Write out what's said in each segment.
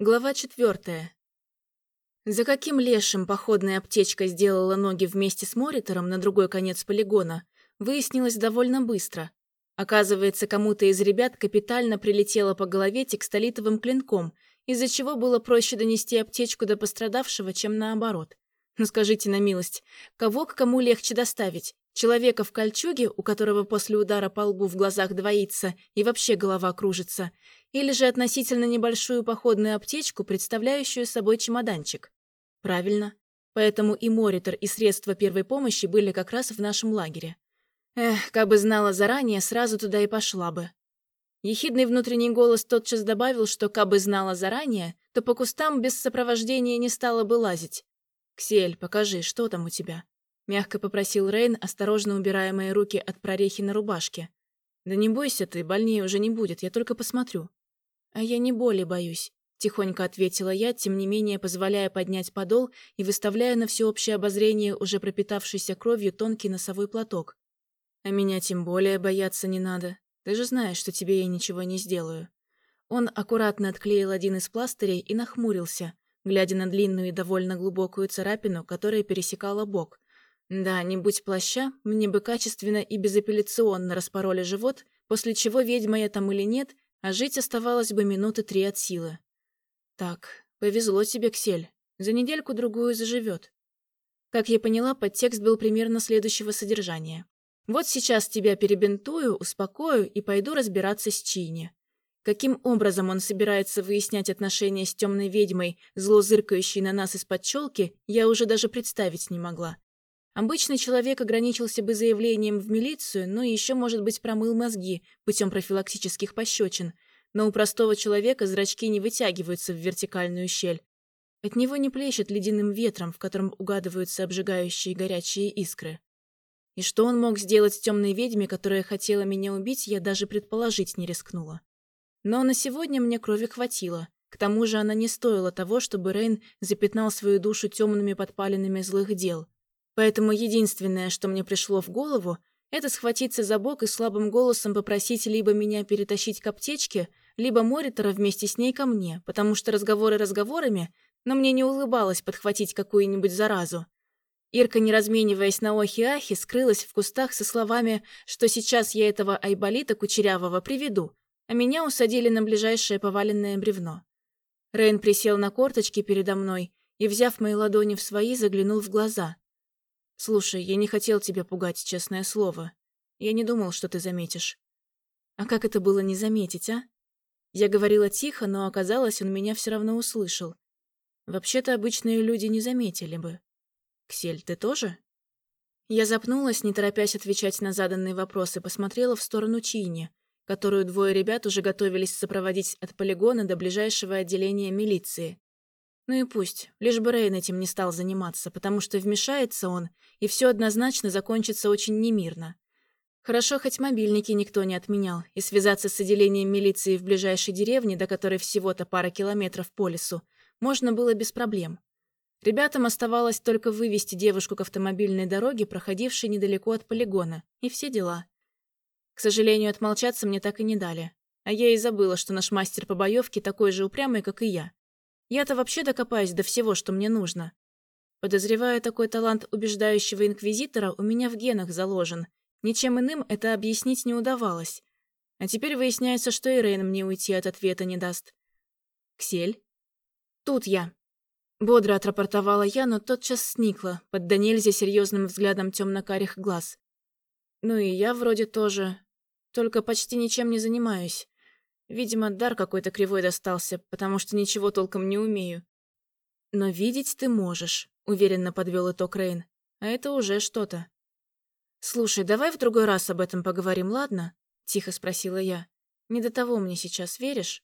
Глава четвертая. За каким лешим походная аптечка сделала ноги вместе с моритором на другой конец полигона, выяснилось довольно быстро. Оказывается, кому-то из ребят капитально прилетело по голове текстолитовым клинком, из-за чего было проще донести аптечку до пострадавшего, чем наоборот. Ну скажите на милость, кого к кому легче доставить? Человека в кольчуге, у которого после удара по лбу в глазах двоится и вообще голова кружится, или же относительно небольшую походную аптечку, представляющую собой чемоданчик? Правильно. Поэтому и моритор, и средства первой помощи были как раз в нашем лагере. Эх, как бы знала заранее, сразу туда и пошла бы. Ехидный внутренний голос тотчас добавил, что кабы знала заранее, то по кустам без сопровождения не стала бы лазить. «Ксель, покажи, что там у тебя?» Мягко попросил Рейн, осторожно убирая мои руки от прорехи на рубашке. «Да не бойся ты, больнее уже не будет, я только посмотрю». «А я не боли боюсь», — тихонько ответила я, тем не менее позволяя поднять подол и выставляя на всеобщее обозрение уже пропитавшийся кровью тонкий носовой платок. «А меня тем более бояться не надо. Ты же знаешь, что тебе я ничего не сделаю». Он аккуратно отклеил один из пластырей и нахмурился, глядя на длинную и довольно глубокую царапину, которая пересекала бок, да, не будь плаща, мне бы качественно и безапелляционно распороли живот, после чего ведьма я там или нет, а жить оставалось бы минуты три от силы. Так, повезло тебе, Ксель. За недельку-другую заживет. Как я поняла, подтекст был примерно следующего содержания. Вот сейчас тебя перебинтую, успокою и пойду разбираться с Чини. Каким образом он собирается выяснять отношения с темной ведьмой, зло зыркающей на нас из-под челки, я уже даже представить не могла. Обычный человек ограничился бы заявлением в милицию, но еще, может быть, промыл мозги путем профилактических пощечин, но у простого человека зрачки не вытягиваются в вертикальную щель. От него не плещет ледяным ветром, в котором угадываются обжигающие горячие искры. И что он мог сделать с темной ведьме, которая хотела меня убить, я даже предположить не рискнула. Но на сегодня мне крови хватило. К тому же она не стоила того, чтобы Рейн запятнал свою душу темными подпалинами злых дел. Поэтому единственное, что мне пришло в голову, это схватиться за бок и слабым голосом попросить либо меня перетащить к аптечке, либо Моритора вместе с ней ко мне, потому что разговоры разговорами, но мне не улыбалось подхватить какую-нибудь заразу. Ирка, не размениваясь на охи-ахи, скрылась в кустах со словами, что сейчас я этого айболита кучерявого приведу, а меня усадили на ближайшее поваленное бревно. Рейн присел на корточки передо мной и, взяв мои ладони в свои, заглянул в глаза. «Слушай, я не хотел тебя пугать, честное слово. Я не думал, что ты заметишь». «А как это было не заметить, а?» Я говорила тихо, но оказалось, он меня все равно услышал. Вообще-то обычные люди не заметили бы. «Ксель, ты тоже?» Я запнулась, не торопясь отвечать на заданные вопросы, посмотрела в сторону Чини, которую двое ребят уже готовились сопроводить от полигона до ближайшего отделения милиции. Ну и пусть, лишь бы Рейн этим не стал заниматься, потому что вмешается он, и все однозначно закончится очень немирно. Хорошо, хоть мобильники никто не отменял, и связаться с отделением милиции в ближайшей деревне, до которой всего-то пара километров по лесу, можно было без проблем. Ребятам оставалось только вывести девушку к автомобильной дороге, проходившей недалеко от полигона, и все дела. К сожалению, отмолчаться мне так и не дали. А я и забыла, что наш мастер по боевке такой же упрямый, как и я. Я-то вообще докопаюсь до всего, что мне нужно. Подозреваю, такой талант убеждающего инквизитора у меня в генах заложен. Ничем иным это объяснить не удавалось. А теперь выясняется, что и Рейн мне уйти от ответа не даст. «Ксель?» «Тут я». Бодро отрапортовала я, но тотчас сникла, под до нельзя серьезным взглядом темно-карих глаз. Ну и я вроде тоже, только почти ничем не занимаюсь. Видимо, дар какой-то кривой достался, потому что ничего толком не умею. Но видеть ты можешь, уверенно подвел итог Рейн. А это уже что-то. Слушай, давай в другой раз об этом поговорим, ладно? Тихо спросила я. Не до того мне сейчас, веришь?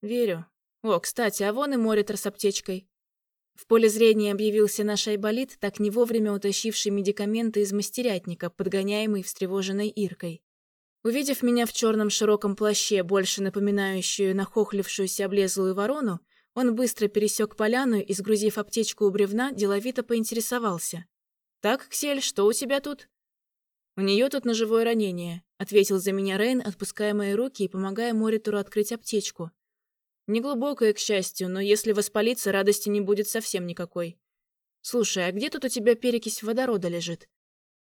Верю. О, кстати, а вон и Моритер с аптечкой. В поле зрения объявился наш айболит, так не вовремя утащивший медикаменты из мастерятника, подгоняемый встревоженной Иркой. Увидев меня в черном широком плаще, больше напоминающую нахохлившуюся облезлую ворону, он быстро пересек поляну и, сгрузив аптечку у бревна, деловито поинтересовался. «Так, Ксель, что у тебя тут?» «У нее тут ножевое ранение», — ответил за меня Рейн, отпуская мои руки и помогая Моритуру открыть аптечку. Неглубокое, к счастью, но если воспалиться, радости не будет совсем никакой. Слушай, а где тут у тебя перекись водорода лежит?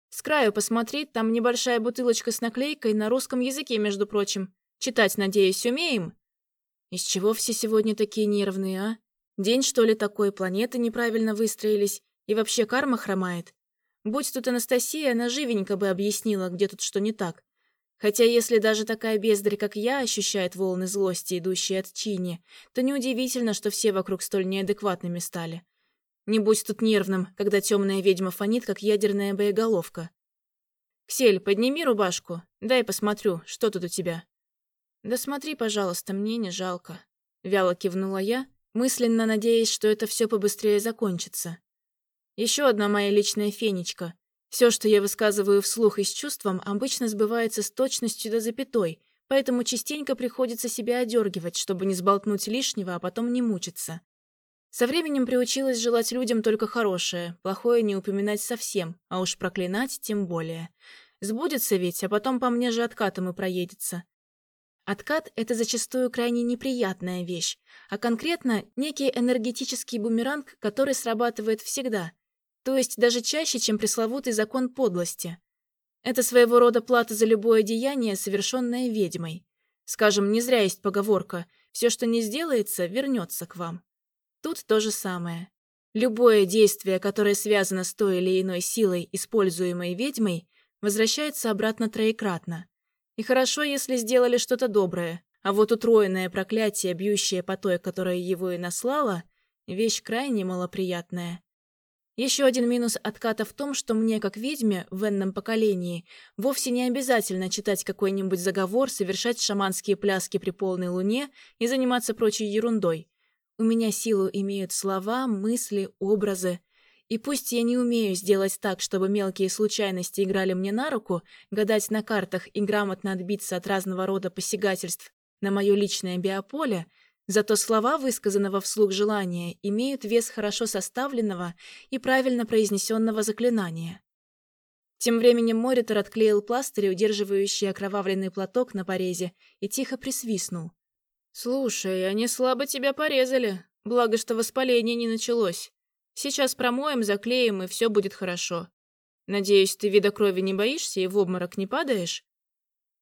С краю посмотри, там небольшая бутылочка с наклейкой на русском языке, между прочим. Читать, надеюсь, умеем? Из чего все сегодня такие нервные, а? День, что ли, такой, планеты неправильно выстроились, и вообще карма хромает. Будь тут Анастасия, она живенько бы объяснила, где тут что не так. Хотя если даже такая бездарь, как я, ощущает волны злости, идущие от Чини, то неудивительно, что все вокруг столь неадекватными стали. Не будь тут нервным, когда темная ведьма фонит, как ядерная боеголовка. «Ксель, подними рубашку, дай посмотрю, что тут у тебя». «Да смотри, пожалуйста, мне не жалко», — вяло кивнула я, мысленно надеясь, что это все побыстрее закончится. Еще одна моя личная фенечка. Все, что я высказываю вслух и с чувством, обычно сбывается с точностью до запятой, поэтому частенько приходится себя одергивать, чтобы не сболтнуть лишнего, а потом не мучиться. Со временем приучилась желать людям только хорошее, плохое не упоминать совсем, а уж проклинать тем более. Сбудется ведь, а потом по мне же откатом и проедется. Откат – это зачастую крайне неприятная вещь, а конкретно некий энергетический бумеранг, который срабатывает всегда, то есть даже чаще, чем пресловутый закон подлости. Это своего рода плата за любое деяние, совершенное ведьмой. Скажем, не зря есть поговорка «все, что не сделается, вернется к вам». Тут то же самое. Любое действие, которое связано с той или иной силой, используемой ведьмой, возвращается обратно троекратно. И хорошо, если сделали что-то доброе, а вот утроенное проклятие, бьющее по той, которая его и наслала, вещь крайне малоприятная. Еще один минус отката в том, что мне, как ведьме в энном поколении, вовсе не обязательно читать какой-нибудь заговор, совершать шаманские пляски при полной луне и заниматься прочей ерундой. У меня силу имеют слова, мысли, образы. И пусть я не умею сделать так, чтобы мелкие случайности играли мне на руку, гадать на картах и грамотно отбиться от разного рода посягательств на мое личное биополе, зато слова высказанного вслух желания имеют вес хорошо составленного и правильно произнесенного заклинания. Тем временем Моритор отклеил пластырь, удерживающий окровавленный платок на порезе, и тихо присвистнул. «Слушай, они слабо тебя порезали, благо что воспаление не началось. Сейчас промоем, заклеим, и все будет хорошо. Надеюсь, ты вида крови не боишься и в обморок не падаешь?»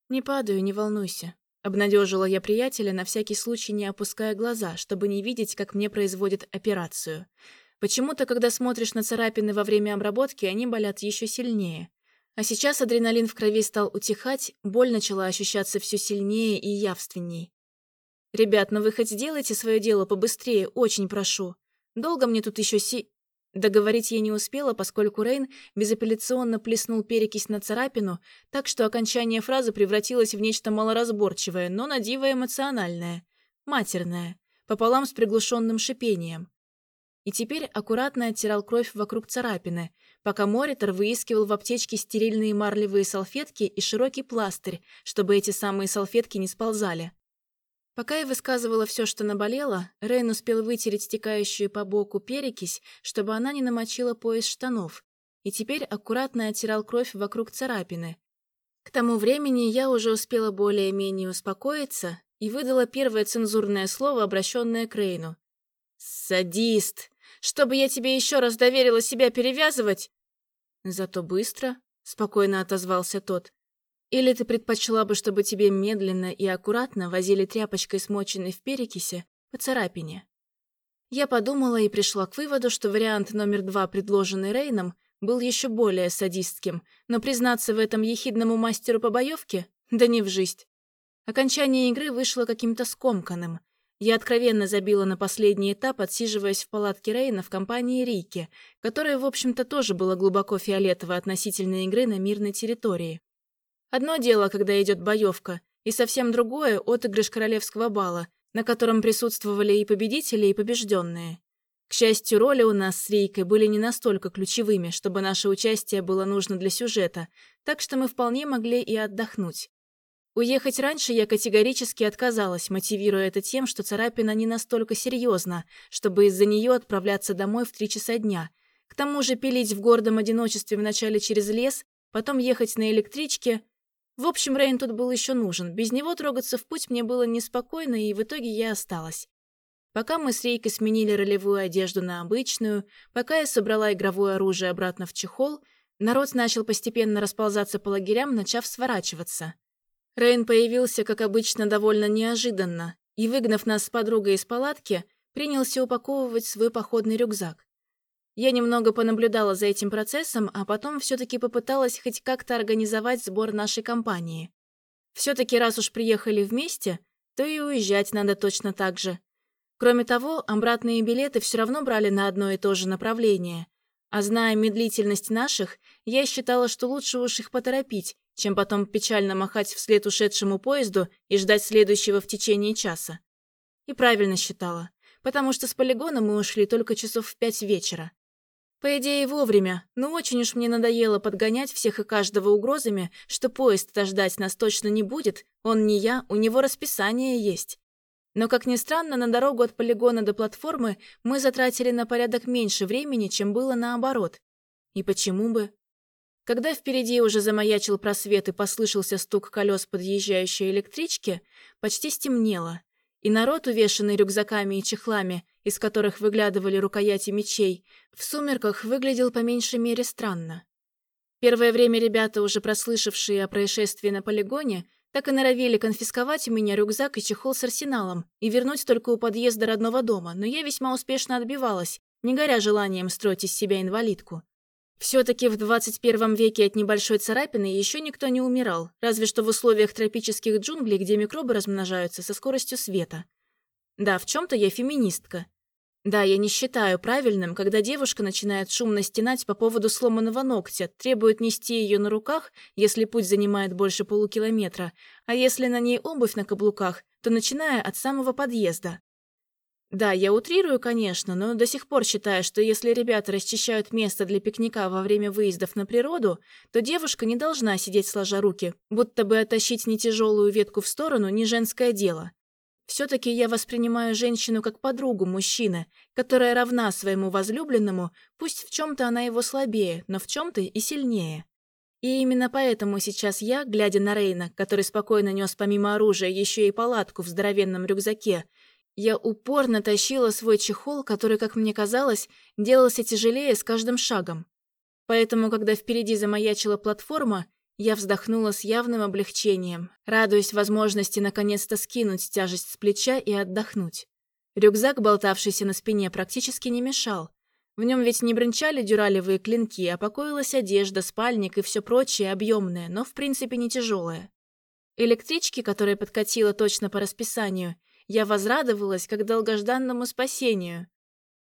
«Не падаю, не волнуйся», — обнадежила я приятеля, на всякий случай не опуская глаза, чтобы не видеть, как мне производят операцию. Почему-то, когда смотришь на царапины во время обработки, они болят еще сильнее. А сейчас адреналин в крови стал утихать, боль начала ощущаться все сильнее и явственней. «Ребят, ну вы хоть сделайте свое дело побыстрее, очень прошу. Долго мне тут еще си...» Договорить я не успела, поскольку Рейн безапелляционно плеснул перекись на царапину, так что окончание фразы превратилось в нечто малоразборчивое, но на диво эмоциональное, матерное, пополам с приглушенным шипением. И теперь аккуратно оттирал кровь вокруг царапины, пока Моритор выискивал в аптечке стерильные марлевые салфетки и широкий пластырь, чтобы эти самые салфетки не сползали. Пока я высказывала все, что наболело, Рейн успел вытереть стекающую по боку перекись, чтобы она не намочила пояс штанов, и теперь аккуратно оттирал кровь вокруг царапины. К тому времени я уже успела более-менее успокоиться и выдала первое цензурное слово, обращенное к Рейну. «Садист! Чтобы я тебе еще раз доверила себя перевязывать!» «Зато быстро», — спокойно отозвался тот. Или ты предпочла бы, чтобы тебе медленно и аккуратно возили тряпочкой, смоченной в перекиси, по царапине? Я подумала и пришла к выводу, что вариант номер два, предложенный Рейном, был еще более садистским, но признаться в этом ехидному мастеру по боевке? Да не в жизнь. Окончание игры вышло каким-то скомканным. Я откровенно забила на последний этап, отсиживаясь в палатке Рейна в компании Рики, которая, в общем-то, тоже была глубоко фиолетовой относительно игры на мирной территории. Одно дело, когда идет боевка, и совсем другое — отыгрыш королевского бала, на котором присутствовали и победители, и побежденные. К счастью, роли у нас с Рейкой были не настолько ключевыми, чтобы наше участие было нужно для сюжета, так что мы вполне могли и отдохнуть. Уехать раньше я категорически отказалась, мотивируя это тем, что царапина не настолько серьезна, чтобы из-за нее отправляться домой в три часа дня. К тому же пилить в гордом одиночестве вначале через лес, потом ехать на электричке В общем, Рейн тут был еще нужен. Без него трогаться в путь мне было неспокойно, и в итоге я осталась. Пока мы с Рейкой сменили ролевую одежду на обычную, пока я собрала игровое оружие обратно в чехол, народ начал постепенно расползаться по лагерям, начав сворачиваться. Рейн появился, как обычно, довольно неожиданно, и, выгнав нас с подругой из палатки, принялся упаковывать свой походный рюкзак. Я немного понаблюдала за этим процессом, а потом все-таки попыталась хоть как-то организовать сбор нашей компании. Все-таки раз уж приехали вместе, то и уезжать надо точно так же. Кроме того, обратные билеты все равно брали на одно и то же направление. А зная медлительность наших, я считала, что лучше уж их поторопить, чем потом печально махать вслед ушедшему поезду и ждать следующего в течение часа. И правильно считала, потому что с полигона мы ушли только часов в пять вечера. По идее, вовремя, но очень уж мне надоело подгонять всех и каждого угрозами, что поезд ждать нас точно не будет, он не я, у него расписание есть. Но, как ни странно, на дорогу от полигона до платформы мы затратили на порядок меньше времени, чем было наоборот. И почему бы? Когда впереди уже замаячил просвет и послышался стук колес подъезжающей электрички, почти стемнело, и народ, увешанный рюкзаками и чехлами, из которых выглядывали рукояти мечей, в сумерках выглядел по меньшей мере странно. Первое время ребята, уже прослышавшие о происшествии на полигоне, так и норовили конфисковать у меня рюкзак и чехол с арсеналом и вернуть только у подъезда родного дома, но я весьма успешно отбивалась, не горя желанием строить из себя инвалидку. Все-таки в 21 веке от небольшой царапины еще никто не умирал, разве что в условиях тропических джунглей, где микробы размножаются со скоростью света. Да, в чем-то я феминистка. Да, я не считаю правильным, когда девушка начинает шумно стенать по поводу сломанного ногтя, требует нести ее на руках, если путь занимает больше полукилометра, а если на ней обувь на каблуках, то начиная от самого подъезда. Да, я утрирую, конечно, но до сих пор считаю, что если ребята расчищают место для пикника во время выездов на природу, то девушка не должна сидеть сложа руки, будто бы оттащить не тяжелую ветку в сторону не женское дело. Все-таки я воспринимаю женщину как подругу мужчины, которая равна своему возлюбленному, пусть в чем-то она его слабее, но в чем-то и сильнее. И именно поэтому сейчас я, глядя на Рейна, который спокойно нес помимо оружия еще и палатку в здоровенном рюкзаке, я упорно тащила свой чехол, который, как мне казалось, делался тяжелее с каждым шагом. Поэтому, когда впереди замаячила платформа, я вздохнула с явным облегчением, радуясь возможности наконец-то скинуть тяжесть с плеча и отдохнуть. Рюкзак, болтавшийся на спине, практически не мешал. В нем ведь не бренчали дюралевые клинки, а покоилась одежда, спальник и все прочее объемное, но в принципе не тяжелое. Электрички, которая подкатила точно по расписанию, я возрадовалась как долгожданному спасению.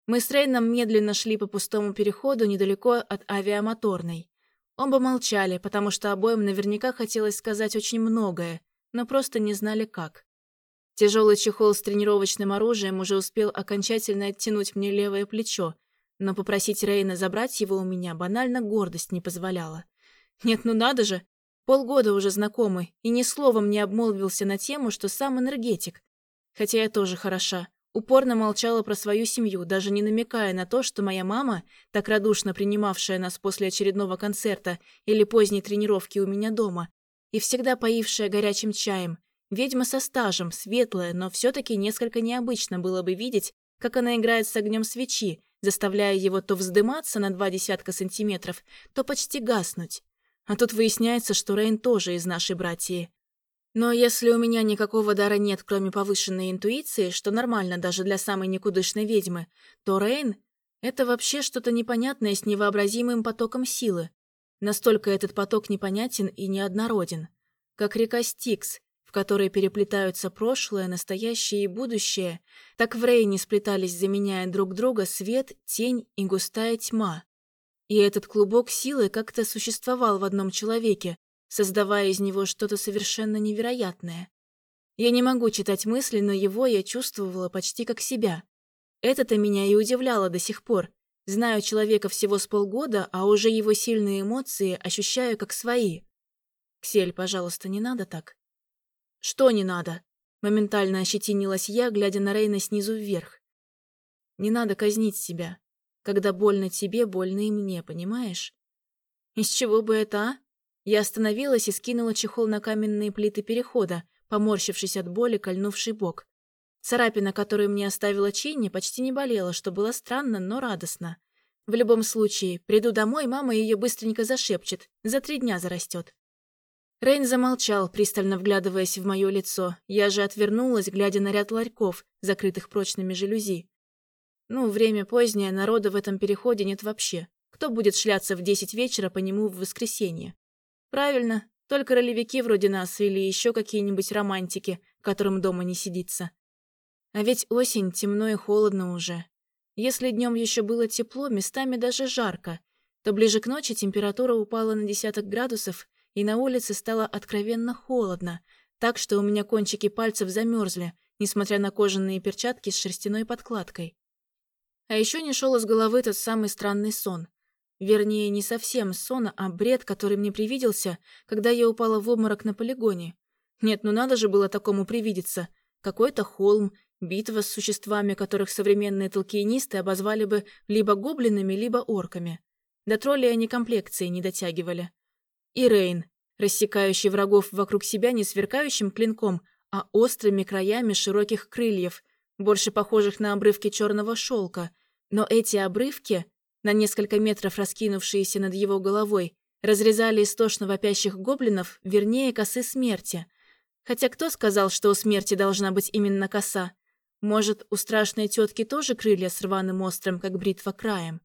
Мы с Рейном медленно шли по пустому переходу недалеко от авиамоторной. Оба молчали, потому что обоим наверняка хотелось сказать очень многое, но просто не знали как. Тяжелый чехол с тренировочным оружием уже успел окончательно оттянуть мне левое плечо, но попросить Рейна забрать его у меня банально гордость не позволяла. Нет, ну надо же! Полгода уже знакомы, и ни словом не обмолвился на тему, что сам энергетик, Хотя я тоже хороша. Упорно молчала про свою семью, даже не намекая на то, что моя мама, так радушно принимавшая нас после очередного концерта или поздней тренировки у меня дома, и всегда поившая горячим чаем, ведьма со стажем, светлая, но все-таки несколько необычно было бы видеть, как она играет с огнем свечи, заставляя его то вздыматься на два десятка сантиметров, то почти гаснуть. А тут выясняется, что Рейн тоже из нашей братьи. Но если у меня никакого дара нет, кроме повышенной интуиции, что нормально даже для самой никудышной ведьмы, то Рейн — это вообще что-то непонятное с невообразимым потоком силы. Настолько этот поток непонятен и неоднороден. Как река Стикс, в которой переплетаются прошлое, настоящее и будущее, так в Рейне сплетались, заменяя друг друга свет, тень и густая тьма. И этот клубок силы как-то существовал в одном человеке, создавая из него что-то совершенно невероятное. Я не могу читать мысли, но его я чувствовала почти как себя. Это-то меня и удивляло до сих пор. Знаю человека всего с полгода, а уже его сильные эмоции ощущаю как свои. «Ксель, пожалуйста, не надо так». «Что не надо?» Моментально ощетинилась я, глядя на Рейна снизу вверх. «Не надо казнить себя. Когда больно тебе, больно и мне, понимаешь?» «Из чего бы это, а?» Я остановилась и скинула чехол на каменные плиты перехода, поморщившись от боли, кольнувший бок. Царапина, которую мне оставила Чинни, почти не болела, что было странно, но радостно. В любом случае, приду домой, мама ее быстренько зашепчет, за три дня зарастет. Рейн замолчал, пристально вглядываясь в мое лицо. Я же отвернулась, глядя на ряд ларьков, закрытых прочными жалюзи. Ну, время позднее, народа в этом переходе нет вообще. Кто будет шляться в десять вечера по нему в воскресенье? Правильно, только ролевики вроде нас или еще какие-нибудь романтики, которым дома не сидится. А ведь осень, темно и холодно уже. Если днем еще было тепло, местами даже жарко, то ближе к ночи температура упала на десяток градусов, и на улице стало откровенно холодно, так что у меня кончики пальцев замерзли, несмотря на кожаные перчатки с шерстяной подкладкой. А еще не шел из головы тот самый странный сон. Вернее, не совсем сон, а бред, который мне привиделся, когда я упала в обморок на полигоне. Нет, ну надо же было такому привидеться. Какой-то холм, битва с существами, которых современные толкиенисты обозвали бы либо гоблинами, либо орками. До троллей они комплекции не дотягивали и Рейн, рассекающий врагов вокруг себя не сверкающим клинком, а острыми краями широких крыльев, больше похожих на обрывки черного шелка. Но эти обрывки, на несколько метров раскинувшиеся над его головой, разрезали истошно вопящих гоблинов, вернее, косы смерти. Хотя кто сказал, что у смерти должна быть именно коса? Может, у страшной тетки тоже крылья с рваным острым, как бритва краем?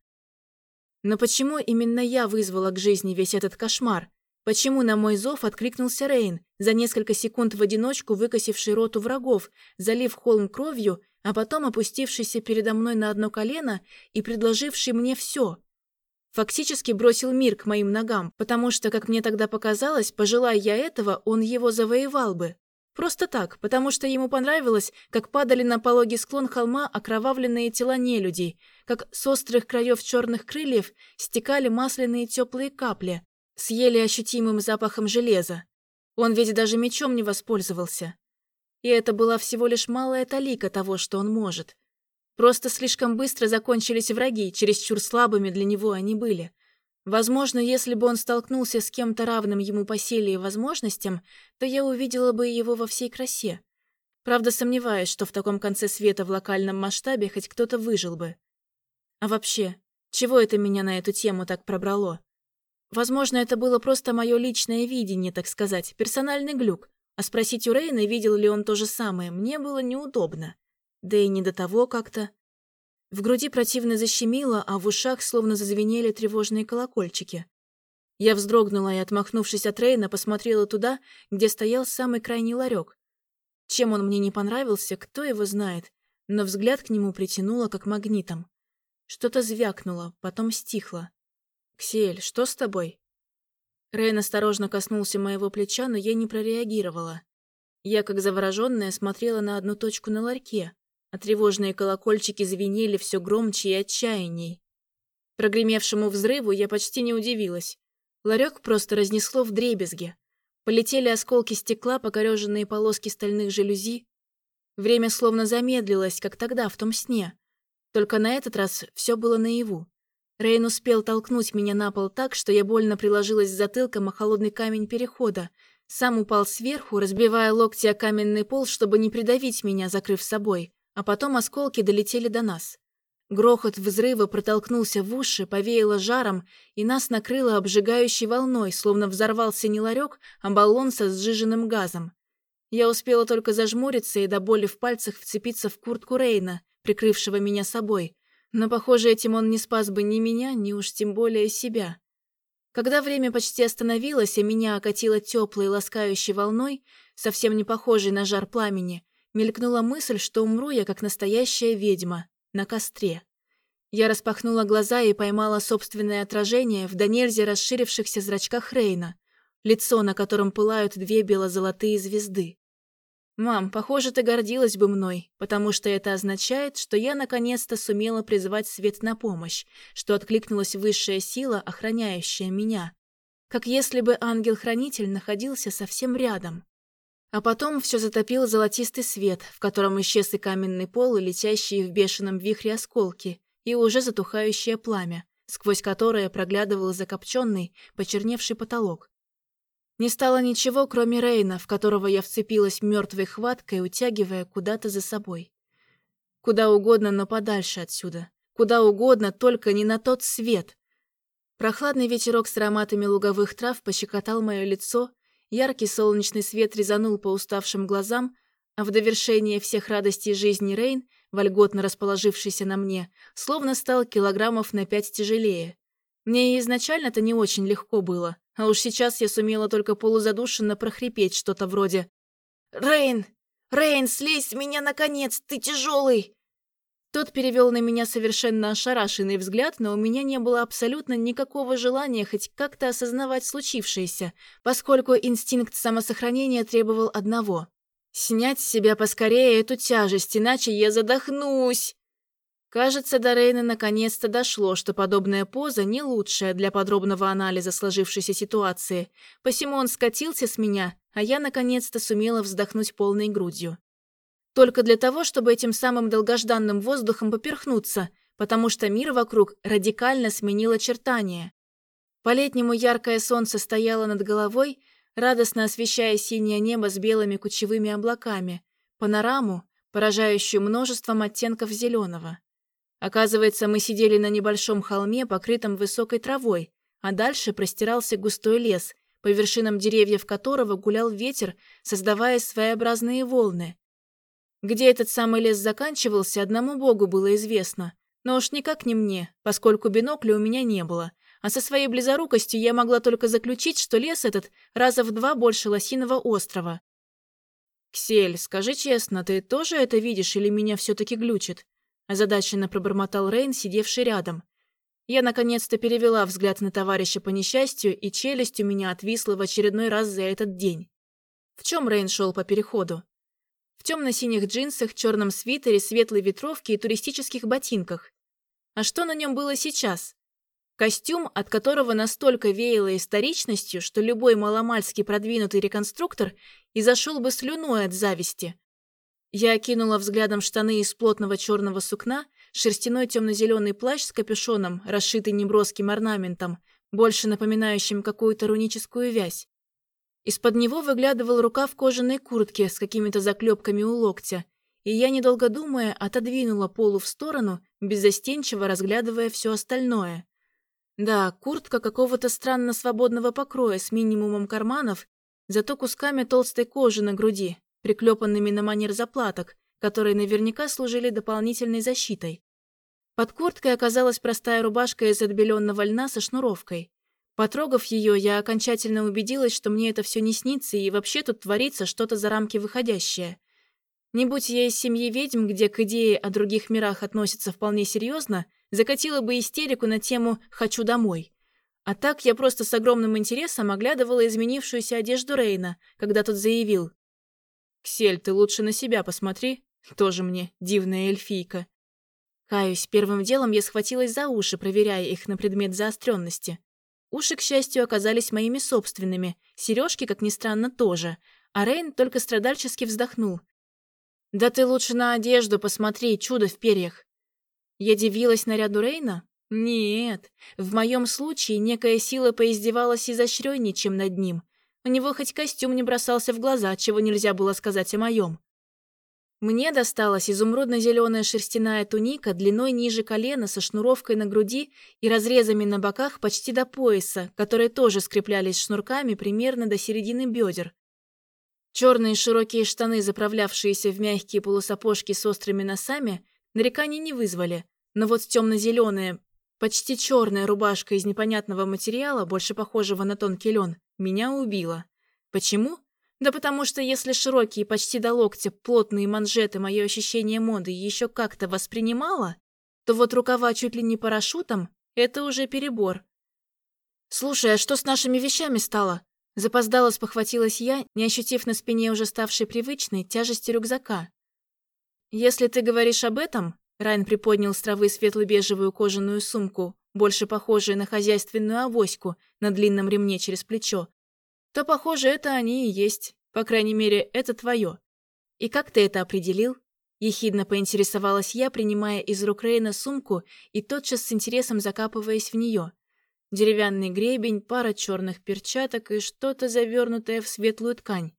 Но почему именно я вызвала к жизни весь этот кошмар? Почему на мой зов откликнулся Рейн, за несколько секунд в одиночку выкосивший роту врагов, залив холм кровью, а потом опустившийся передо мной на одно колено и предложивший мне все? Фактически бросил мир к моим ногам, потому что, как мне тогда показалось, пожелая я этого, он его завоевал бы. Просто так, потому что ему понравилось, как падали на пологий склон холма окровавленные тела нелюдей, как с острых краев черных крыльев стекали масляные теплые капли, с еле ощутимым запахом железа. Он ведь даже мечом не воспользовался. И это была всего лишь малая талика того, что он может. Просто слишком быстро закончились враги, чересчур слабыми для него они были. Возможно, если бы он столкнулся с кем-то равным ему по силе и возможностям, то я увидела бы его во всей красе. Правда, сомневаюсь, что в таком конце света в локальном масштабе хоть кто-то выжил бы. А вообще, чего это меня на эту тему так пробрало? Возможно, это было просто мое личное видение, так сказать, персональный глюк. А спросить у Рейна, видел ли он то же самое, мне было неудобно. Да и не до того как-то. В груди противно защемило, а в ушах словно зазвенели тревожные колокольчики. Я вздрогнула и, отмахнувшись от Рейна, посмотрела туда, где стоял самый крайний ларек. Чем он мне не понравился, кто его знает, но взгляд к нему притянуло как магнитом. Что-то звякнуло, потом стихло. «Ксиэль, что с тобой?» Рейн осторожно коснулся моего плеча, но я не прореагировала. Я, как завороженная, смотрела на одну точку на ларьке, а тревожные колокольчики звенели все громче и отчаянней. Прогремевшему взрыву я почти не удивилась. Ларек просто разнесло в дребезге. Полетели осколки стекла, покореженные полоски стальных жалюзи. Время словно замедлилось, как тогда, в том сне. Только на этот раз все было наяву. Рейн успел толкнуть меня на пол так, что я больно приложилась затылком о холодный камень перехода. Сам упал сверху, разбивая локти о каменный пол, чтобы не придавить меня, закрыв собой. А потом осколки долетели до нас. Грохот взрыва протолкнулся в уши, повеяло жаром, и нас накрыло обжигающей волной, словно взорвался не ларек, а баллон со сжиженным газом. Я успела только зажмуриться и до боли в пальцах вцепиться в куртку Рейна, прикрывшего меня собой, но, похоже, этим он не спас бы ни меня, ни уж тем более себя. Когда время почти остановилось, а меня окатило теплой ласкающей волной, совсем не похожей на жар пламени, мелькнула мысль, что умру я, как настоящая ведьма, на костре. Я распахнула глаза и поймала собственное отражение в до нельзя расширившихся зрачках Рейна, лицо, на котором пылают две бело-золотые звезды. «Мам, похоже, ты гордилась бы мной, потому что это означает, что я наконец-то сумела призвать свет на помощь, что откликнулась высшая сила, охраняющая меня. Как если бы ангел-хранитель находился совсем рядом». А потом все затопил золотистый свет, в котором исчез и каменный пол, и летящие в бешеном вихре осколки, и уже затухающее пламя, сквозь которое проглядывал закопченный, почерневший потолок. Не стало ничего, кроме Рейна, в которого я вцепилась мертвой хваткой, утягивая куда-то за собой. Куда угодно, но подальше отсюда. Куда угодно, только не на тот свет. Прохладный ветерок с ароматами луговых трав пощекотал мое лицо, яркий солнечный свет резанул по уставшим глазам, а в довершение всех радостей жизни Рейн, вольготно расположившийся на мне, словно стал килограммов на пять тяжелее. Мне изначально-то не очень легко было, а уж сейчас я сумела только полузадушенно прохрипеть что-то вроде «Рейн! Рейн, слезь с меня, наконец! Ты тяжелый!» Тот перевел на меня совершенно ошарашенный взгляд, но у меня не было абсолютно никакого желания хоть как-то осознавать случившееся, поскольку инстинкт самосохранения требовал одного — снять с себя поскорее эту тяжесть, иначе я задохнусь. Кажется, до Рейна наконец-то дошло, что подобная поза не лучшая для подробного анализа сложившейся ситуации, посему он скатился с меня, а я наконец-то сумела вздохнуть полной грудью. Только для того, чтобы этим самым долгожданным воздухом поперхнуться, потому что мир вокруг радикально сменил очертания. По-летнему яркое солнце стояло над головой, радостно освещая синее небо с белыми кучевыми облаками, панораму, поражающую множеством оттенков зеленого. Оказывается, мы сидели на небольшом холме, покрытом высокой травой, а дальше простирался густой лес, по вершинам деревьев которого гулял ветер, создавая своеобразные волны. Где этот самый лес заканчивался, одному богу было известно, но уж никак не мне, поскольку бинокля у меня не было, а со своей близорукостью я могла только заключить, что лес этот раза в два больше Лосиного острова. «Ксель, скажи честно, ты тоже это видишь или меня все-таки глючит?» Озадаченно пробормотал Рейн, сидевший рядом. Я наконец-то перевела взгляд на товарища по несчастью, и челюсть у меня отвисла в очередной раз за этот день. В чем Рейн шел по переходу? В темно-синих джинсах, черном свитере, светлой ветровке и туристических ботинках. А что на нем было сейчас? Костюм, от которого настолько веяло историчностью, что любой маломальски продвинутый реконструктор и зашел бы слюной от зависти. Я окинула взглядом штаны из плотного черного сукна, шерстяной темно-зеленый плащ с капюшоном, расшитый неброским орнаментом, больше напоминающим какую-то руническую вязь. Из-под него выглядывал рукав кожаной куртки с какими-то заклепками у локтя, и я, недолго думая, отодвинула полу в сторону, беззастенчиво разглядывая все остальное. Да, куртка какого-то странно свободного покроя с минимумом карманов, зато кусками толстой кожи на груди, приклепанными на манер заплаток, которые наверняка служили дополнительной защитой. Под курткой оказалась простая рубашка из отбеленного льна со шнуровкой. Потрогав ее, я окончательно убедилась, что мне это все не снится и вообще тут творится что-то за рамки выходящее. Не будь я из семьи ведьм, где к идее о других мирах относятся вполне серьезно, закатила бы истерику на тему «хочу домой». А так я просто с огромным интересом оглядывала изменившуюся одежду Рейна, когда тот заявил «Ксель, ты лучше на себя посмотри. Тоже мне дивная эльфийка». Каюсь, первым делом я схватилась за уши, проверяя их на предмет заостренности. Уши, к счастью, оказались моими собственными, сережки, как ни странно, тоже, а Рейн только страдальчески вздохнул. «Да ты лучше на одежду посмотри, чудо в перьях». Я дивилась наряду Рейна? Нет, в моем случае некая сила поиздевалась изощреннее, чем над ним, у него хоть костюм не бросался в глаза, чего нельзя было сказать о моем. Мне досталась изумрудно-зеленая шерстяная туника длиной ниже колена со шнуровкой на груди и разрезами на боках почти до пояса, которые тоже скреплялись шнурками примерно до середины бедер. Черные широкие штаны, заправлявшиеся в мягкие полусапожки с острыми носами, нареканий не вызвали, но вот темно-зеленая, почти черная рубашка из непонятного материала, больше похожего на тонкий лен, меня убило. Почему? Да потому что если широкие, почти до локтя, плотные манжеты мое ощущение моды еще как-то воспринимало, то вот рукава чуть ли не парашютом — это уже перебор. «Слушай, а что с нашими вещами стало?» Запоздало спохватилась я, не ощутив на спине уже ставшей привычной тяжести рюкзака. «Если ты говоришь об этом...» Райан приподнял с травы светло-бежевую кожаную сумку, больше похожие на хозяйственную авоську на длинном ремне через плечо, то, похоже, это они и есть. По крайней мере, это твое. И как ты это определил? Ехидно поинтересовалась я, принимая из рук Рейна сумку и тотчас с интересом закапываясь в нее. Деревянный гребень, пара черных перчаток и что-то завернутое в светлую ткань.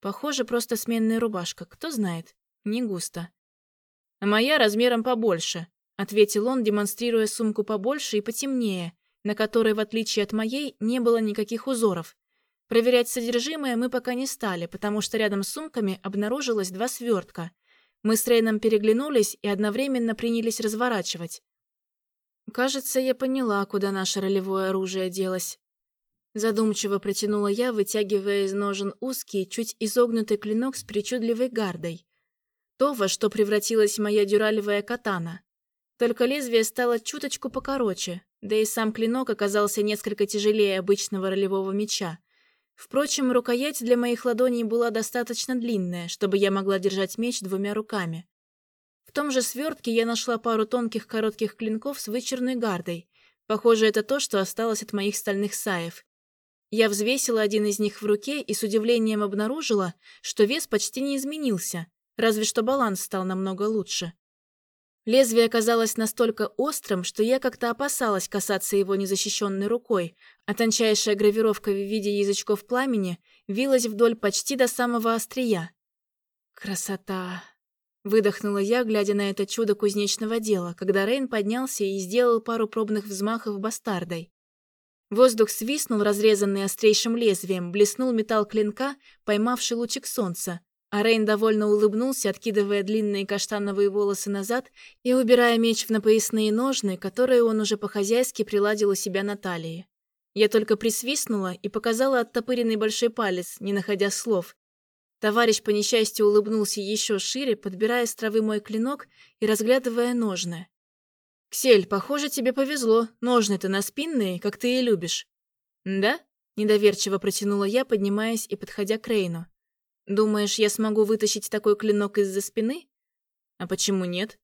Похоже, просто сменная рубашка, кто знает. Не густо. А моя размером побольше, ответил он, демонстрируя сумку побольше и потемнее, на которой, в отличие от моей, не было никаких узоров. Проверять содержимое мы пока не стали, потому что рядом с сумками обнаружилось два свертка. Мы с Рейном переглянулись и одновременно принялись разворачивать. Кажется, я поняла, куда наше ролевое оружие делось. Задумчиво протянула я, вытягивая из ножен узкий, чуть изогнутый клинок с причудливой гардой. То, во что превратилась моя дюралевая катана. Только лезвие стало чуточку покороче, да и сам клинок оказался несколько тяжелее обычного ролевого меча. Впрочем, рукоять для моих ладоней была достаточно длинная, чтобы я могла держать меч двумя руками. В том же свертке я нашла пару тонких коротких клинков с вычерной гардой. Похоже, это то, что осталось от моих стальных саев. Я взвесила один из них в руке и с удивлением обнаружила, что вес почти не изменился, разве что баланс стал намного лучше. Лезвие оказалось настолько острым, что я как-то опасалась касаться его незащищенной рукой, а тончайшая гравировка в виде язычков пламени вилась вдоль почти до самого острия. «Красота!» — выдохнула я, глядя на это чудо кузнечного дела, когда Рейн поднялся и сделал пару пробных взмахов бастардой. Воздух свистнул, разрезанный острейшим лезвием, блеснул металл клинка, поймавший лучик солнца. А Рейн довольно улыбнулся, откидывая длинные каштановые волосы назад и убирая меч в напоясные ножны, которые он уже по-хозяйски приладил у себя на талии. Я только присвистнула и показала оттопыренный большой палец, не находя слов. Товарищ по несчастью улыбнулся еще шире, подбирая с травы мой клинок и разглядывая ножны. «Ксель, похоже, тебе повезло. Ножны-то на спинные, как ты и любишь». «Да?» – недоверчиво протянула я, поднимаясь и подходя к Рейну. «Думаешь, я смогу вытащить такой клинок из-за спины?» «А почему нет?»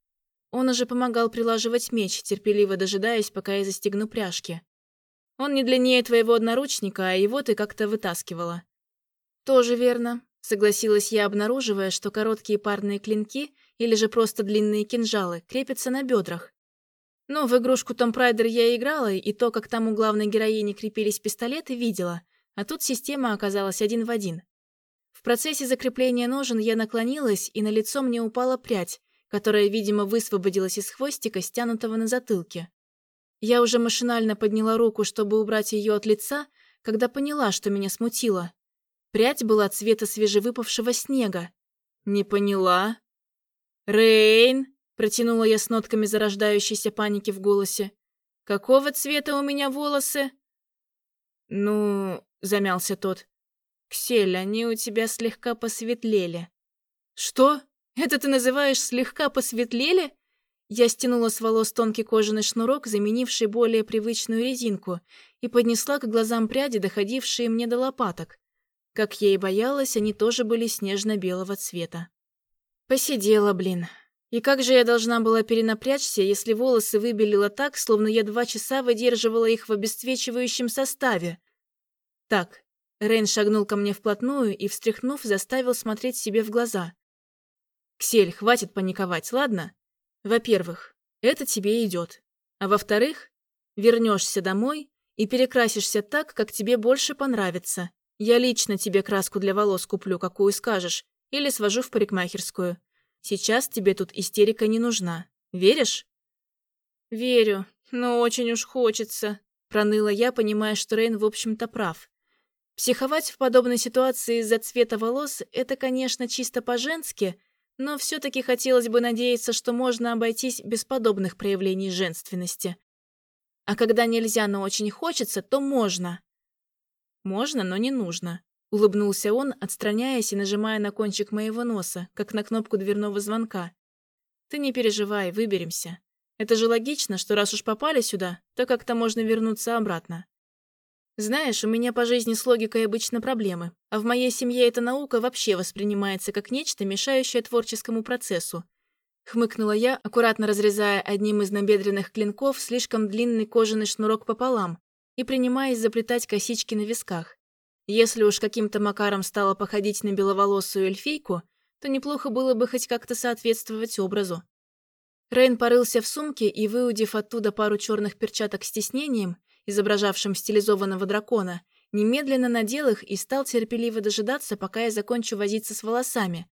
Он уже помогал прилаживать меч, терпеливо дожидаясь, пока я застегну пряжки. «Он не длиннее твоего одноручника, а его ты как-то вытаскивала». «Тоже верно», — согласилась я, обнаруживая, что короткие парные клинки или же просто длинные кинжалы крепятся на бедрах, но в игрушку Том Прайдер я играла, и то, как там у главной героини крепились пистолеты, видела, а тут система оказалась один в один. В процессе закрепления ножен я наклонилась, и на лицо мне упала прядь, которая, видимо, высвободилась из хвостика, стянутого на затылке. Я уже машинально подняла руку, чтобы убрать ее от лица, когда поняла, что меня смутило. Прядь была цвета свежевыпавшего снега. «Не поняла?» «Рейн!» Протянула я с нотками зарождающейся паники в голосе. «Какого цвета у меня волосы?» «Ну...» — замялся тот. «Ксель, они у тебя слегка посветлели». «Что? Это ты называешь слегка посветлели?» Я стянула с волос тонкий кожаный шнурок, заменивший более привычную резинку, и поднесла к глазам пряди, доходившие мне до лопаток. Как я и боялась, они тоже были снежно-белого цвета. Посидела, блин. И как же я должна была перенапрячься, если волосы выбелила так, словно я два часа выдерживала их в обесцвечивающем составе? Так, Рейн шагнул ко мне вплотную и, встряхнув, заставил смотреть себе в глаза. «Ксель, хватит паниковать, ладно? Во-первых, это тебе идет. А во-вторых, вернешься домой и перекрасишься так, как тебе больше понравится. Я лично тебе краску для волос куплю, какую скажешь, или свожу в парикмахерскую. Сейчас тебе тут истерика не нужна. Веришь?» «Верю, но очень уж хочется», — проныла я, понимая, что Рейн, в общем-то, прав. Психовать в подобной ситуации из-за цвета волос — это, конечно, чисто по-женски, но все-таки хотелось бы надеяться, что можно обойтись без подобных проявлений женственности. А когда нельзя, но очень хочется, то можно. Можно, но не нужно. Улыбнулся он, отстраняясь и нажимая на кончик моего носа, как на кнопку дверного звонка. «Ты не переживай, выберемся. Это же логично, что раз уж попали сюда, то как-то можно вернуться обратно. Знаешь, у меня по жизни с логикой обычно проблемы, а в моей семье эта наука вообще воспринимается как нечто, мешающее творческому процессу. Хмыкнула я, аккуратно разрезая одним из набедренных клинков слишком длинный кожаный шнурок пополам и принимаясь заплетать косички на висках. Если уж каким-то макаром стала походить на беловолосую эльфийку, то неплохо было бы хоть как-то соответствовать образу. Рейн порылся в сумке и, выудив оттуда пару черных перчаток с тиснением, изображавшим стилизованного дракона, немедленно надел их и стал терпеливо дожидаться, пока я закончу возиться с волосами.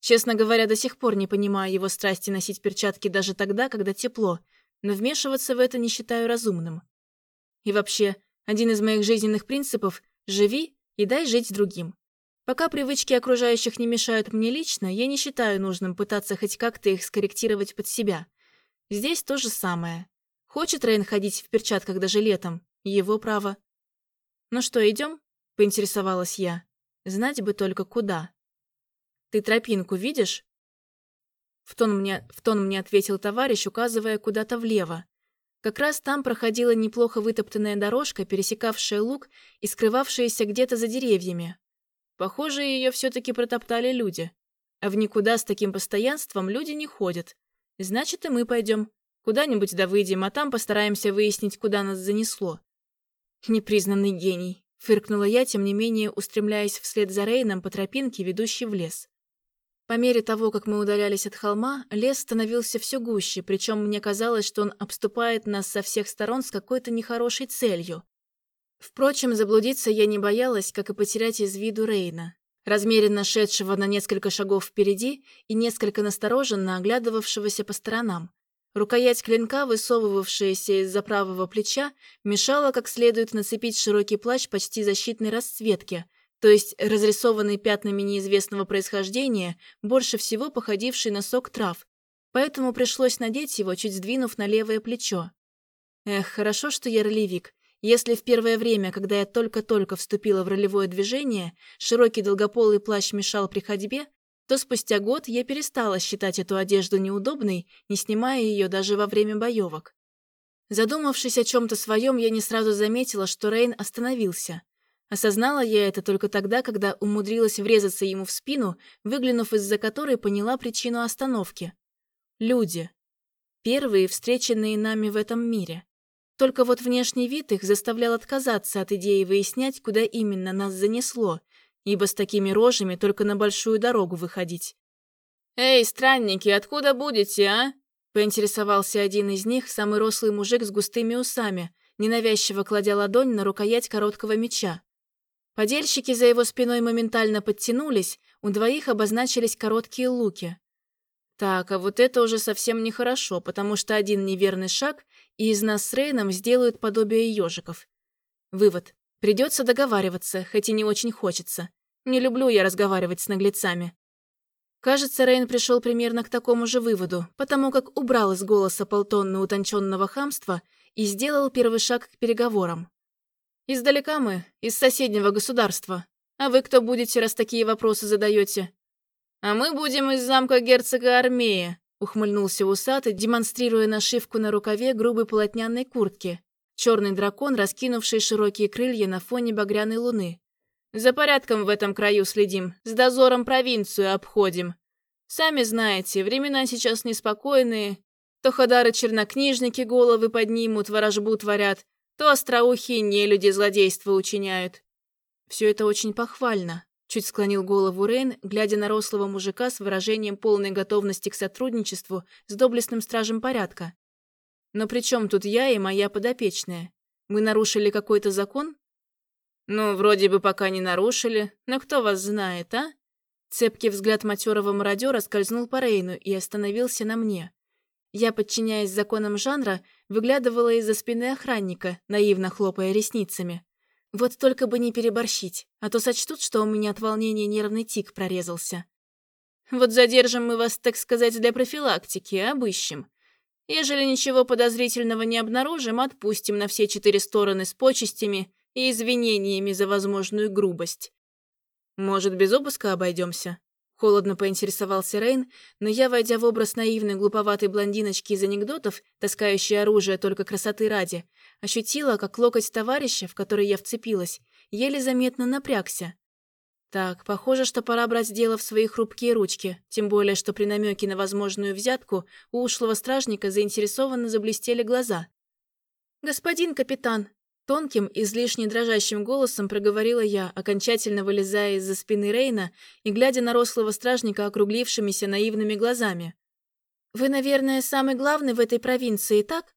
Честно говоря, до сих пор не понимаю его страсти носить перчатки даже тогда, когда тепло, но вмешиваться в это не считаю разумным. И вообще, один из моих жизненных принципов – живи и дай жить другим. Пока привычки окружающих не мешают мне лично, я не считаю нужным пытаться хоть как-то их скорректировать под себя. Здесь то же самое. Хочет Рейн ходить в перчатках даже летом, его право. «Ну что, идем?» – поинтересовалась я. Знать бы только куда. «Ты тропинку видишь?» В тон, мне, в тон мне ответил товарищ, указывая куда-то влево. Как раз там проходила неплохо вытоптанная дорожка, пересекавшая луг и скрывавшаяся где-то за деревьями. Похоже, ее все-таки протоптали люди. А в никуда с таким постоянством люди не ходят. Значит, и мы пойдем. Куда-нибудь да выйдем, а там постараемся выяснить, куда нас занесло. Непризнанный гений. Фыркнула я, тем не менее, устремляясь вслед за Рейном по тропинке, ведущей в лес. По мере того, как мы удалялись от холма, лес становился все гуще, причем мне казалось, что он обступает нас со всех сторон с какой-то нехорошей целью. Впрочем, заблудиться я не боялась, как и потерять из виду Рейна, размеренно шедшего на несколько шагов впереди и несколько настороженно оглядывавшегося по сторонам. Рукоять клинка, высовывавшаяся из-за правого плеча, мешала как следует нацепить широкий плащ почти защитной расцветки – то есть разрисованный пятнами неизвестного происхождения, больше всего походивший на сок трав, поэтому пришлось надеть его, чуть сдвинув на левое плечо. Эх, хорошо, что я ролевик. Если в первое время, когда я только-только вступила в ролевое движение, широкий долгополый плащ мешал при ходьбе, то спустя год я перестала считать эту одежду неудобной, не снимая ее даже во время боевок. Задумавшись о чем-то своем, я не сразу заметила, что Рейн остановился. Осознала я это только тогда, когда умудрилась врезаться ему в спину, выглянув из-за которой поняла причину остановки. Люди. Первые, встреченные нами в этом мире. Только вот внешний вид их заставлял отказаться от идеи выяснять, куда именно нас занесло, ибо с такими рожами только на большую дорогу выходить. «Эй, странники, откуда будете, а?» Поинтересовался один из них, самый рослый мужик с густыми усами, ненавязчиво кладя ладонь на рукоять короткого меча. Подельщики за его спиной моментально подтянулись, у двоих обозначились короткие луки. Так, а вот это уже совсем нехорошо, потому что один неверный шаг, и из нас с Рейном сделают подобие ежиков. Вывод. Придется договариваться, хоть и не очень хочется. Не люблю я разговаривать с наглецами. Кажется, Рейн пришел примерно к такому же выводу, потому как убрал из голоса полтонны утонченного хамства и сделал первый шаг к переговорам. Издалека мы, из соседнего государства. А вы кто будете, раз такие вопросы задаете? А мы будем из замка герцога Армея, ухмыльнулся усатый, демонстрируя нашивку на рукаве грубой полотняной куртки. Черный дракон, раскинувший широкие крылья на фоне багряной луны. За порядком в этом краю следим, с дозором провинцию обходим. Сами знаете, времена сейчас неспокойные. То ходары-чернокнижники головы поднимут, ворожбу творят, то остроухие нелюди злодейства учиняют. Все это очень похвально, чуть склонил голову Рейн, глядя на рослого мужика с выражением полной готовности к сотрудничеству с доблестным стражем порядка. Но при чем тут я и моя подопечная? Мы нарушили какой-то закон? Ну, вроде бы пока не нарушили, но кто вас знает, а? Цепкий взгляд матерого мародера скользнул по Рейну и остановился на мне. Я, подчиняясь законам жанра, выглядывала из-за спины охранника, наивно хлопая ресницами. Вот только бы не переборщить, а то сочтут, что у меня от волнения нервный тик прорезался. Вот задержим мы вас, так сказать, для профилактики, обыщем. Ежели ничего подозрительного не обнаружим, отпустим на все четыре стороны с почестями и извинениями за возможную грубость. Может, без обыска обойдемся? Холодно поинтересовался Рейн, но я, войдя в образ наивной глуповатой блондиночки из анекдотов, таскающей оружие только красоты ради, ощутила, как локоть товарища, в который я вцепилась, еле заметно напрягся. Так, похоже, что пора брать дело в свои хрупкие ручки, тем более, что при намеке на возможную взятку у ушлого стражника заинтересованно заблестели глаза. «Господин капитан!» Тонким, излишне дрожащим голосом проговорила я, окончательно вылезая из-за спины Рейна и глядя на рослого стражника округлившимися наивными глазами. «Вы, наверное, самый главный в этой провинции, так?»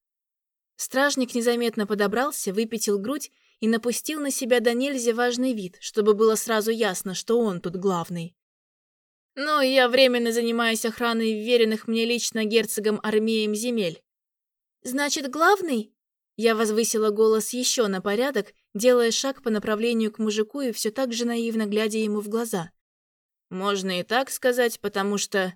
Стражник незаметно подобрался, выпятил грудь и напустил на себя до нельзя важный вид, чтобы было сразу ясно, что он тут главный. «Ну, я временно занимаюсь охраной веренных мне лично герцогом армеем земель». «Значит, главный?» Я возвысила голос еще на порядок, делая шаг по направлению к мужику и все так же наивно глядя ему в глаза. «Можно и так сказать, потому что...»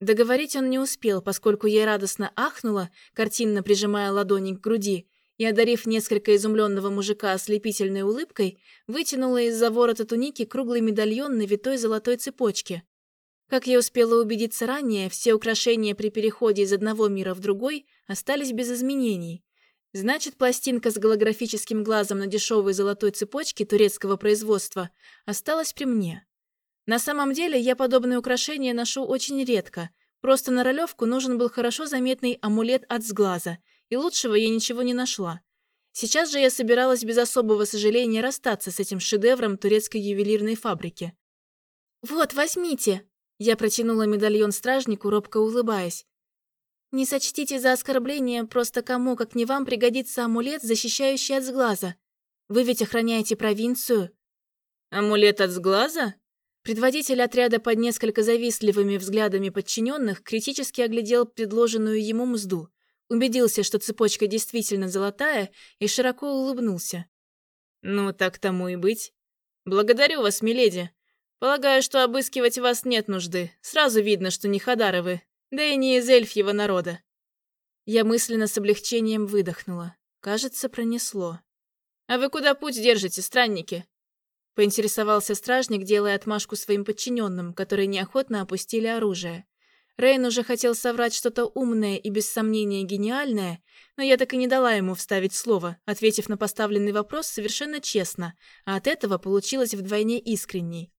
Договорить он не успел, поскольку я радостно ахнула, картинно прижимая ладони к груди, и, одарив несколько изумленного мужика ослепительной улыбкой, вытянула из-за ворота туники круглый медальон на витой золотой цепочке. Как я успела убедиться ранее, все украшения при переходе из одного мира в другой остались без изменений. Значит, пластинка с голографическим глазом на дешевой золотой цепочке турецкого производства осталась при мне. На самом деле, я подобные украшения ношу очень редко. Просто на ролевку нужен был хорошо заметный амулет от сглаза, и лучшего я ничего не нашла. Сейчас же я собиралась без особого сожаления расстаться с этим шедевром турецкой ювелирной фабрики. «Вот, возьмите!» Я протянула медальон стражнику, робко улыбаясь. «Не сочтите за оскорбление, просто кому, как не вам, пригодится амулет, защищающий от сглаза. Вы ведь охраняете провинцию». «Амулет от сглаза?» Предводитель отряда под несколько завистливыми взглядами подчиненных критически оглядел предложенную ему мзду, убедился, что цепочка действительно золотая, и широко улыбнулся. «Ну, так тому и быть. Благодарю вас, миледи. Полагаю, что обыскивать вас нет нужды. Сразу видно, что не Хадаровы, да и не из эльфьего народа». Я мысленно с облегчением выдохнула. Кажется, пронесло. «А вы куда путь держите, странники?» Поинтересовался стражник, делая отмашку своим подчиненным, которые неохотно опустили оружие. Рейн уже хотел соврать что-то умное и без сомнения гениальное, но я так и не дала ему вставить слово, ответив на поставленный вопрос совершенно честно, а от этого получилось вдвойне искренней.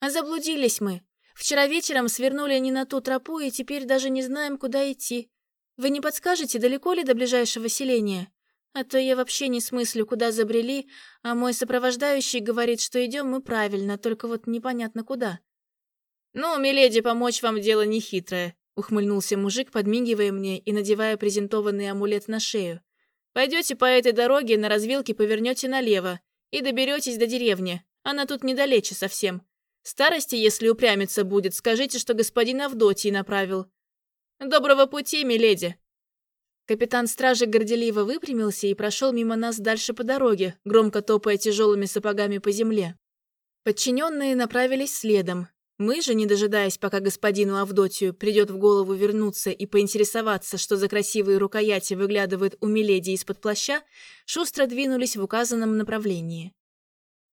«А заблудились мы. Вчера вечером свернули не на ту тропу и теперь даже не знаем, куда идти. Вы не подскажете, далеко ли до ближайшего селения?» А то я вообще не смыслю, куда забрели, а мой сопровождающий говорит, что идем мы правильно, только вот непонятно куда. «Ну, миледи, помочь вам дело нехитрое», — ухмыльнулся мужик, подмигивая мне и надевая презентованный амулет на шею. «Пойдете по этой дороге, на развилке повернете налево и доберетесь до деревни. Она тут недалече совсем. Старости, если упрямиться будет, скажите, что господин Авдотий направил. Доброго пути, миледи!» Капитан стражи горделиво выпрямился и прошел мимо нас дальше по дороге, громко топая тяжелыми сапогами по земле. Подчиненные направились следом. Мы же, не дожидаясь, пока господину Авдотию придет в голову вернуться и поинтересоваться, что за красивые рукояти выглядывают у Миледи из-под плаща, шустро двинулись в указанном направлении.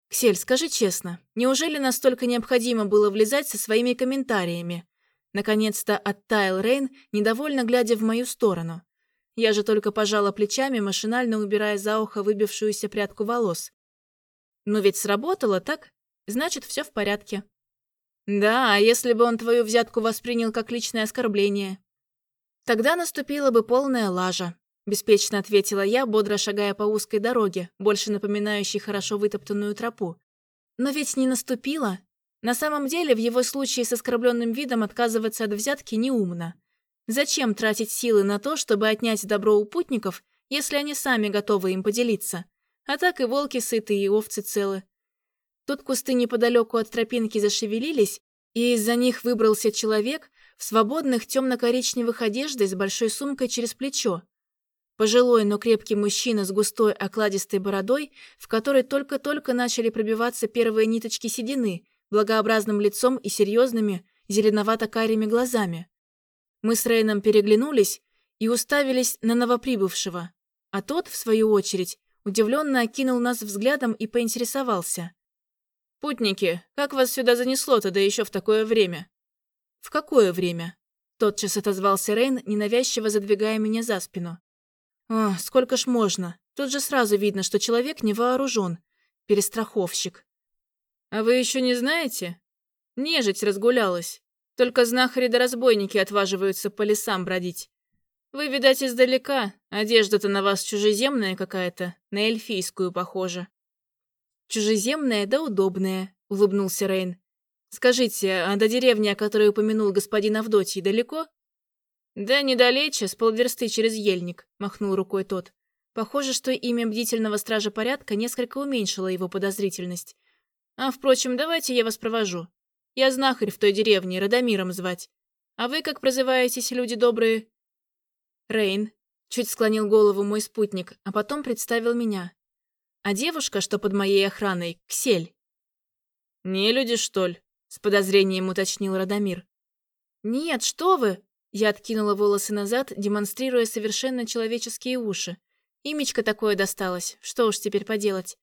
«Ксель, скажи честно, неужели настолько необходимо было влезать со своими комментариями?» Наконец-то оттаял Рейн, недовольно глядя в мою сторону. Я же только пожала плечами, машинально убирая за ухо выбившуюся прядку волос. Но ведь сработало, так? Значит, все в порядке. Да, а если бы он твою взятку воспринял как личное оскорбление? Тогда наступила бы полная лажа, беспечно ответила я, бодро шагая по узкой дороге, больше напоминающей хорошо вытоптанную тропу. Но ведь не наступила. На самом деле, в его случае с оскорбленным видом отказываться от взятки неумно. Зачем тратить силы на то, чтобы отнять добро у путников, если они сами готовы им поделиться? А так и волки сыты, и овцы целы. Тут кусты неподалеку от тропинки зашевелились, и из-за них выбрался человек в свободных темно-коричневых одеждах с большой сумкой через плечо. Пожилой, но крепкий мужчина с густой окладистой бородой, в которой только-только начали пробиваться первые ниточки седины, благообразным лицом и серьезными, зеленовато-карими глазами. Мы с Рейном переглянулись и уставились на новоприбывшего, а тот, в свою очередь, удивленно окинул нас взглядом и поинтересовался. «Путники, как вас сюда занесло-то, да еще в такое время?» «В какое время?» Тотчас отозвался Рейн, ненавязчиво задвигая меня за спину. «О, сколько ж можно? Тут же сразу видно, что человек не вооружен. Перестраховщик». «А вы еще не знаете? Нежить разгулялась. Только знахари да разбойники отваживаются по лесам бродить. Вы, видать, издалека. Одежда-то на вас чужеземная какая-то, на эльфийскую похожа». «Чужеземная да удобная», — улыбнулся Рейн. «Скажите, а до деревни, о которой упомянул господин Авдотий, далеко?» «Да недалече, с полверсты через ельник», — махнул рукой тот. Похоже, что имя бдительного стража порядка несколько уменьшило его подозрительность. «А, впрочем, давайте я вас провожу. Я знахарь в той деревне, Радомиром звать. А вы как прозываетесь, люди добрые?» «Рейн», — чуть склонил голову мой спутник, а потом представил меня. «А девушка, что под моей охраной, Ксель». «Не люди, что ли?» — с подозрением уточнил Радомир. «Нет, что вы!» Я откинула волосы назад, демонстрируя совершенно человеческие уши. Имечко такое досталось, что уж теперь поделать.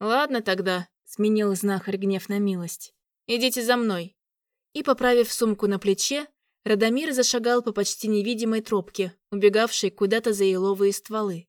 «Ладно тогда», — сменил знахарь гнев на милость. «Идите за мной». И, поправив сумку на плече, Радомир зашагал по почти невидимой тропке, убегавшей куда-то за еловые стволы.